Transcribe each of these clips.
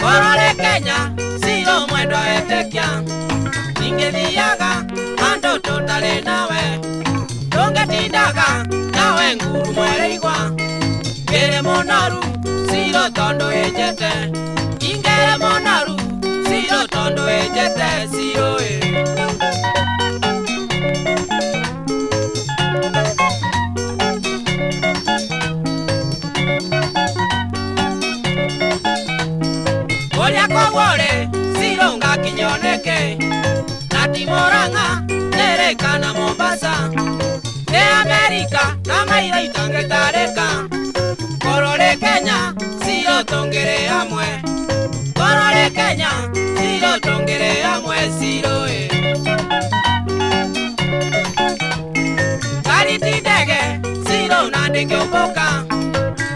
Korole Kenya, silo mwendo etekia Ninge diaga, ando totale nawe Tunge tindaga, nawe nguru mwere igwa Kere monaru, silo tondo ejete Ninge monaru, silo tondo ejete, siyo e eh. Afrika na maitho itũ korore Kenya ciyo tũngĩrĩ amwe korore Kenya ciyo tũngĩrĩ hamwe cirũĩ kariti ndege cirũ na ndĩngĩũmbũka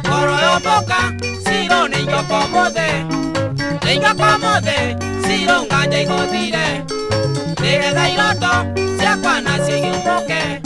ngoro yũmbũka cirũ nĩ inyoka ũmũthĩ nĩ inyoka ũmũthĩ cirũ nganja igũthire nĩgetha iroto ciakwa na okay.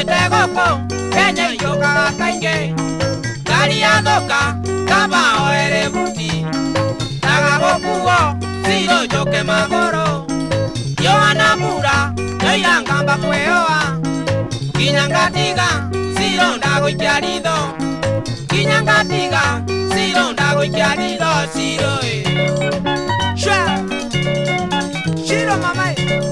Eta egoko, eginen yoga kainge Gari adoka, kaba hori ere buti Daga ziro joke magoro Joa namura, joian gamba kuehoa Kinyan gatiga, ndago dago ikarido Kinyan ndago ziron dago ikarido Ziro, e! Ziro, mamai!